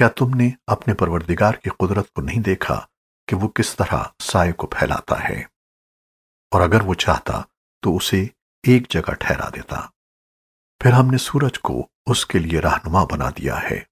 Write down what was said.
کیا تم نے اپنے پروردگار کی قدرت کو نہیں دیکھا کہ وہ کس طرح سائے کو پھیلاتا ہے؟ اور اگر وہ چاہتا تو اسے ایک جگہ ٹھہرا دیتا۔ پھر ہم نے سورج کو اس کے لیے رہنما بنا دیا ہے۔